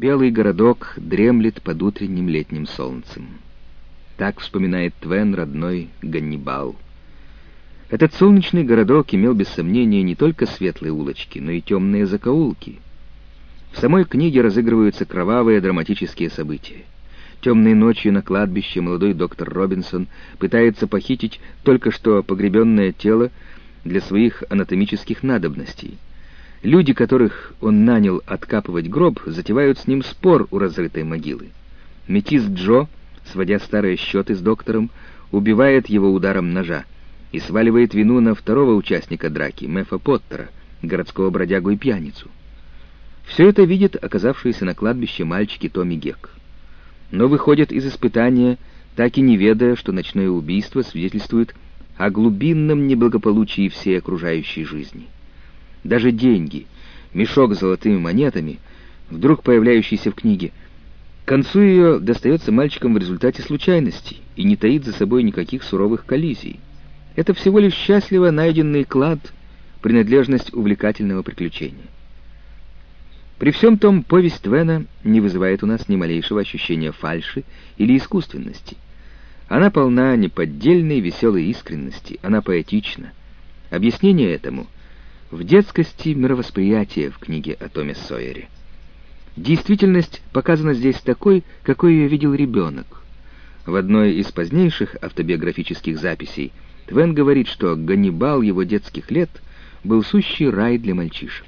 Белый городок дремлет под утренним летним солнцем. Так вспоминает Твен родной Ганнибал. Этот солнечный городок имел без сомнения не только светлые улочки, но и темные закоулки. В самой книге разыгрываются кровавые драматические события. Темной ночью на кладбище молодой доктор Робинсон пытается похитить только что погребенное тело для своих анатомических надобностей. Люди, которых он нанял откапывать гроб, затевают с ним спор у разрытой могилы. Метис Джо, сводя старые счеты с доктором, убивает его ударом ножа и сваливает вину на второго участника драки, Мефа Поттера, городского бродягу и пьяницу. Все это видят оказавшиеся на кладбище мальчики Томми Гек но выходят из испытания, так и не ведая, что ночное убийство свидетельствует о глубинном неблагополучии всей окружающей жизни. Даже деньги, мешок с золотыми монетами, вдруг появляющийся в книге, к концу ее достается мальчикам в результате случайностей и не таит за собой никаких суровых коллизий. Это всего лишь счастливо найденный клад, принадлежность увлекательного приключения. При всем том, повесть Твена не вызывает у нас ни малейшего ощущения фальши или искусственности. Она полна неподдельной веселой искренности, она поэтична. Объяснение этому в детскости мировосприятия в книге о Томе Сойере. Действительность показана здесь такой, какой ее видел ребенок. В одной из позднейших автобиографических записей Твен говорит, что Ганнибал его детских лет был сущий рай для мальчишек.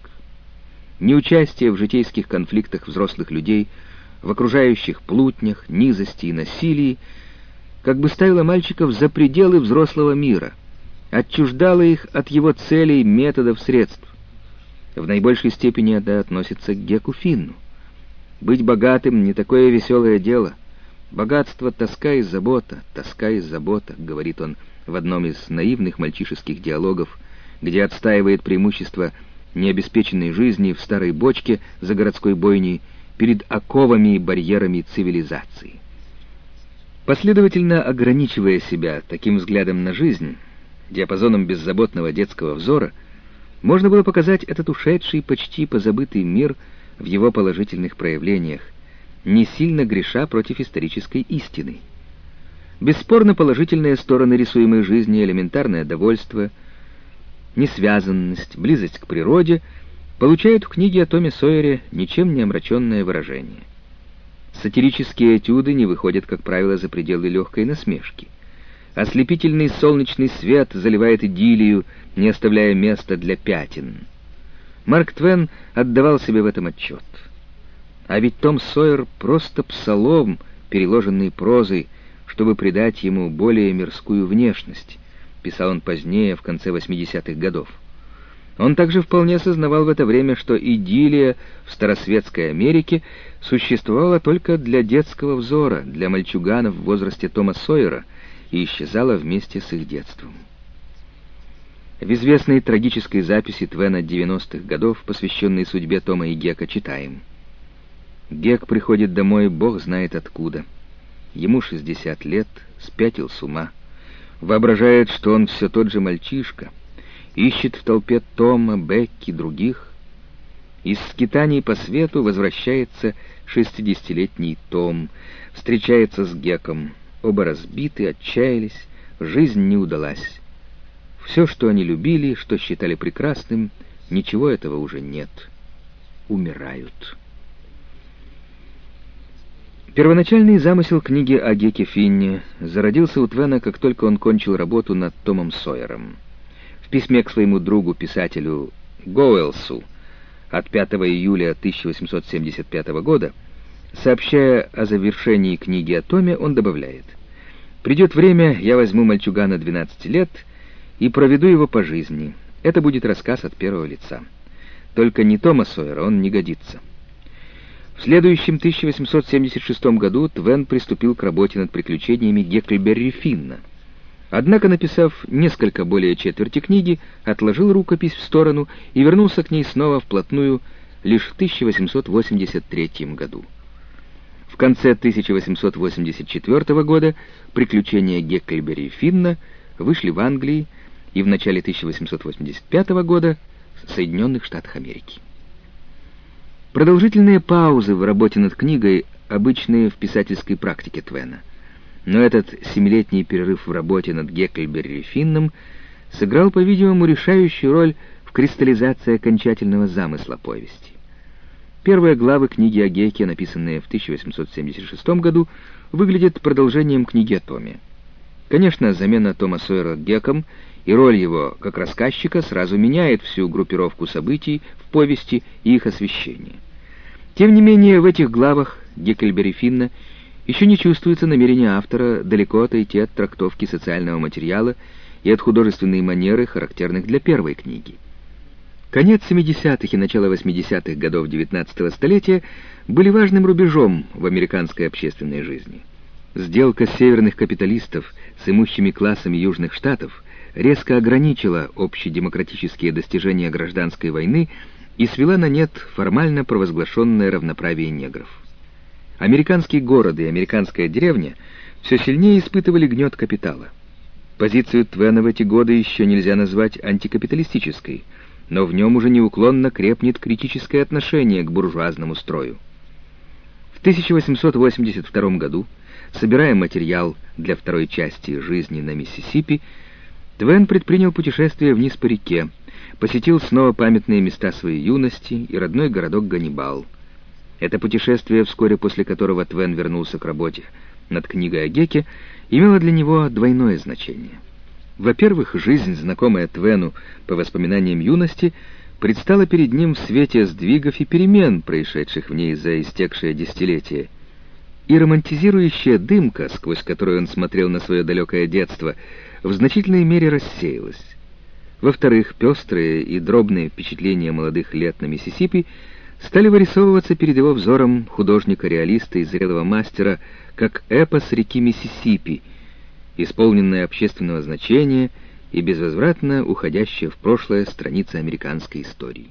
Неучастие в житейских конфликтах взрослых людей, в окружающих плутнях, низости и насилии, как бы ставило мальчиков за пределы взрослого мира, отчуждало их от его целей, методов, средств. В наибольшей степени это относится к Геку Финну. Быть богатым — не такое веселое дело. Богатство — тоска и забота, тоска и забота, — говорит он в одном из наивных мальчишеских диалогов, где отстаивает преимущество необеспеченной жизни в старой бочке за городской бойней перед оковами и барьерами цивилизации. Последовательно ограничивая себя таким взглядом на жизнь, диапазоном беззаботного детского взора, можно было показать этот ушедший, почти позабытый мир в его положительных проявлениях, не сильно греша против исторической истины. Бесспорно положительные стороны рисуемой жизни, элементарное довольство — несвязанность, близость к природе получают в книге о Томе Сойере ничем не омраченное выражение. Сатирические этюды не выходят, как правило, за пределы легкой насмешки. Ослепительный солнечный свет заливает идиллию, не оставляя места для пятен. Марк Твен отдавал себе в этом отчет. А ведь Том Сойер просто псалом, переложенный прозой, чтобы придать ему более мирскую внешность писал он позднее, в конце 80-х годов. Он также вполне осознавал в это время, что идиллия в старосветской Америке существовала только для детского взора, для мальчуганов в возрасте Тома Сойера и исчезала вместе с их детством. В известной трагической записи Твена 90-х годов, посвященной судьбе Тома и Гека, читаем. Гек приходит домой, бог знает откуда. Ему 60 лет, спятил с ума воображает, что он все тот же мальчишка, ищет в толпе Тома, Бекки, других. Из скитаний по свету возвращается шестидесятилетний Том, встречается с Геком. Оба разбиты, отчаялись, жизнь не удалась. Все, что они любили, что считали прекрасным, ничего этого уже нет. Умирают. Первоначальный замысел книги о Геке Финне зародился у Твена, как только он кончил работу над Томом Сойером. В письме к своему другу-писателю Гоуэлсу от 5 июля 1875 года, сообщая о завершении книги о Томе, он добавляет «Придет время, я возьму мальчугана 12 лет и проведу его по жизни. Это будет рассказ от первого лица. Только не Тома Сойера, он не годится». В следующем 1876 году Твен приступил к работе над приключениями Гекльберри Финна. Однако, написав несколько более четверти книги, отложил рукопись в сторону и вернулся к ней снова вплотную лишь в 1883 году. В конце 1884 года «Приключения Гекльберри Финна» вышли в Англии и в начале 1885 года в Соединенных Штатах Америки. Продолжительные паузы в работе над книгой обычные в писательской практике Твена. Но этот семилетний перерыв в работе над Геккельберри Финном сыграл, по-видимому, решающую роль в кристаллизации окончательного замысла повести. Первые главы книги о Геке, написанные в 1876 году, выглядят продолжением книги о Томе. Конечно, замена Тома Сойера Геком и роль его как рассказчика сразу меняет всю группировку событий в повести и их освещение. Тем не менее, в этих главах Геккельбери Финна еще не чувствуется намерение автора далеко отойти от трактовки социального материала и от художественной манеры, характерных для первой книги. Конец 70-х и начало 80-х годов XIX столетия были важным рубежом в американской общественной жизни. Сделка северных капиталистов с имущими классами южных штатов резко ограничила общедемократические достижения гражданской войны и свела на нет формально провозглашенное равноправие негров. Американский город и американская деревня все сильнее испытывали гнет капитала. Позицию Твена в эти годы еще нельзя назвать антикапиталистической, но в нем уже неуклонно крепнет критическое отношение к буржуазному строю. В 1882 году, собирая материал для второй части «Жизни на Миссисипи», Твен предпринял путешествие вниз по реке, посетил снова памятные места своей юности и родной городок Ганнибал. Это путешествие, вскоре после которого Твен вернулся к работе над книгой о Геке, имело для него двойное значение. Во-первых, жизнь, знакомая Твену по воспоминаниям юности, предстала перед ним в свете сдвигов и перемен, происшедших в ней за истекшее десятилетие. И романтизирующая дымка, сквозь которую он смотрел на свое далекое детство, в значительной мере рассеялась. Во-вторых, пестрые и дробные впечатления молодых лет на Миссисипи стали вырисовываться перед его взором художника-реалиста и зрелого мастера, как эпос реки Миссисипи, исполненная общественного значения и безвозвратно уходящая в прошлое страница американской истории.